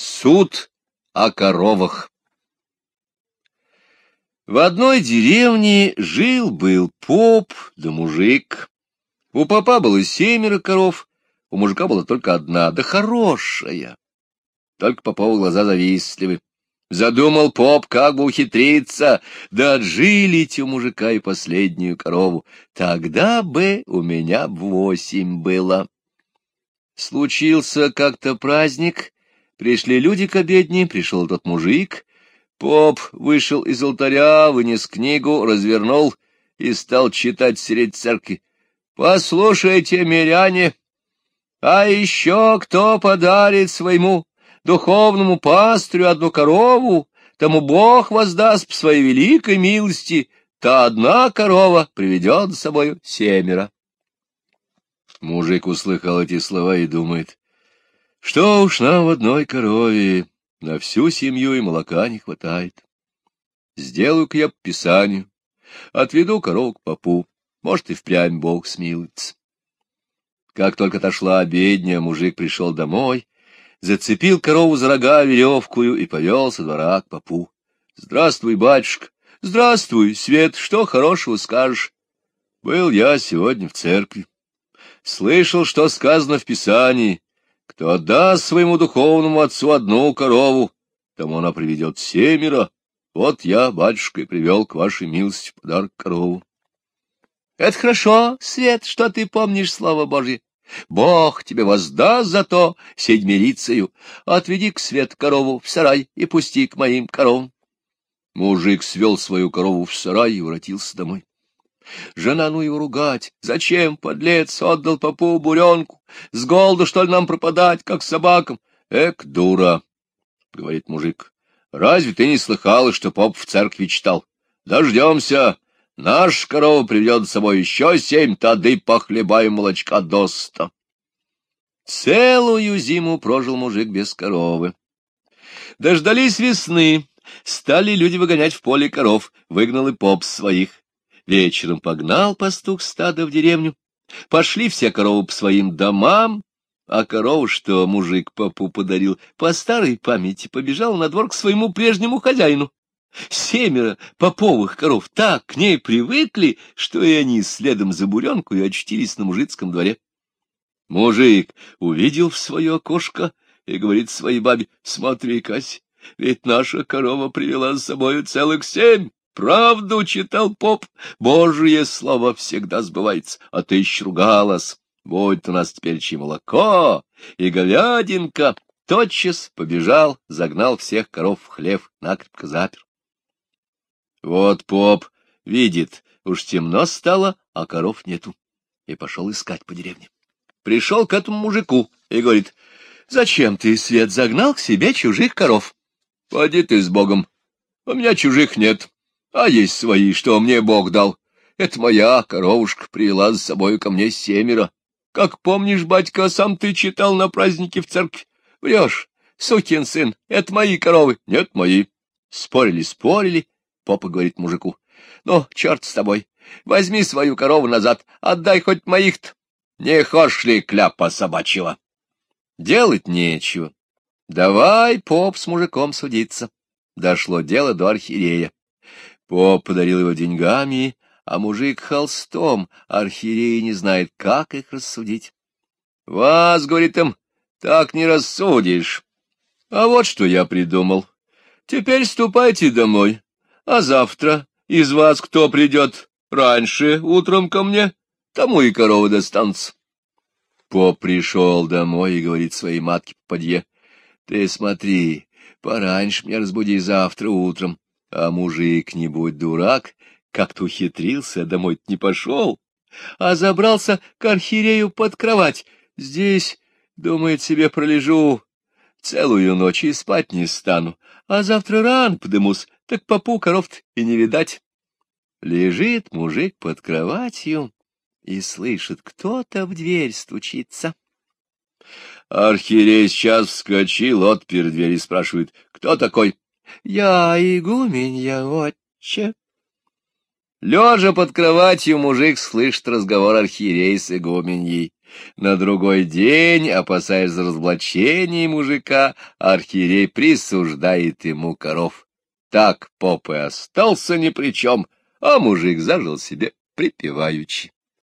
Суд о коровах. В одной деревне жил-был поп да мужик. У попа было семеро коров, у мужика была только одна, да хорошая. Только попову глаза завистливы. Задумал поп, как бы ухитриться, да отжилить у мужика и последнюю корову. Тогда бы у меня восемь было. Случился как-то праздник, Пришли люди к обедне, пришел тот мужик. Поп вышел из алтаря, вынес книгу, развернул и стал читать средь церкви. «Послушайте, миряне, а еще кто подарит своему духовному пастырю одну корову, тому Бог воздаст по своей великой милости, та одна корова приведет с собою семеро». Мужик услыхал эти слова и думает, что уж нам одной корове, на всю семью и молока не хватает. Сделаю-ка я писанию, отведу корову к попу, может, и впрямь Бог смилуется. Как только отошла обедня, мужик пришел домой, зацепил корову за рога веревкую и повел со двора к попу. — Здравствуй, батюшка! Здравствуй, Свет! Что хорошего скажешь? Был я сегодня в церкви. Слышал, что сказано в Писании. Кто отдаст своему духовному отцу одну корову, тому она приведет семеро. Вот я, батюшка, и привел к вашей милости подарок корову. — Это хорошо, Свет, что ты помнишь слава Божье. Бог тебе воздаст за то седьмерицею. Отведи к свет корову в сарай и пусти к моим коровам. Мужик свел свою корову в сарай и воротился домой. Жена ну его ругать. Зачем, подлец, отдал попу буренку? С голоду, что ли, нам пропадать, как собакам? Эк, дура, — говорит мужик. Разве ты не слыхала, что поп в церкви читал? Дождемся. Наш корова приведет с собой еще семь, тады похлебаем молочка доста. Целую зиму прожил мужик без коровы. Дождались весны, стали люди выгонять в поле коров, выгнал и поп своих. Вечером погнал пастух стадо в деревню. Пошли все коровы по своим домам, а корову, что мужик попу подарил, по старой памяти побежал на двор к своему прежнему хозяину. Семеро поповых коров так к ней привыкли, что и они следом за буренку и очтились на мужицком дворе. Мужик увидел в свое окошко и говорит своей бабе, смотри, Кась, ведь наша корова привела с собой целых семь. Правду читал поп, Божье слово всегда сбывается, а ты еще ругалась. Вот у нас теперь и молоко, и говядинка. Тотчас побежал, загнал всех коров в хлев, накрепко запер. Вот поп видит, уж темно стало, а коров нету, и пошел искать по деревне. Пришел к этому мужику и говорит, «Зачем ты, Свет, загнал к себе чужих коров?» «Поди ты с Богом, у меня чужих нет». А есть свои, что мне Бог дал. Это моя коровушка привела за собой ко мне семеро. Как помнишь, батька, сам ты читал на празднике в церкви. Врешь, сукин сын, это мои коровы. Нет, мои. Спорили, спорили. Попа говорит мужику. Ну, черт с тобой. Возьми свою корову назад, отдай хоть моих-то. Не хошь ли кляпа собачьего? Делать нечего. Давай, поп, с мужиком судиться. Дошло дело до архиерея. Поп подарил его деньгами, а мужик холстом, архиерей не знает, как их рассудить. — Вас, — говорит им, — так не рассудишь. А вот что я придумал. Теперь ступайте домой, а завтра из вас кто придет раньше утром ко мне, тому и корова достанутся. Поп пришел домой и говорит своей матке Попадье, — Ты смотри, пораньше меня разбуди завтра утром. А мужик, не будь дурак, как-то ухитрился, домой не пошел, а забрался к архиерею под кровать. Здесь, думает себе, пролежу целую ночь и спать не стану, а завтра ран подымусь, так попу коров и не видать. Лежит мужик под кроватью и слышит, кто-то в дверь стучится. Архиерей сейчас вскочил, отпер дверь и спрашивает, кто такой? Я игуменья, отче. Лежа под кроватью, мужик слышит разговор архиерей с игуменьей. На другой день, опасаясь разоблачения мужика, архиерей присуждает ему коров. Так поп и остался ни при чем, а мужик зажил себе припеваючи.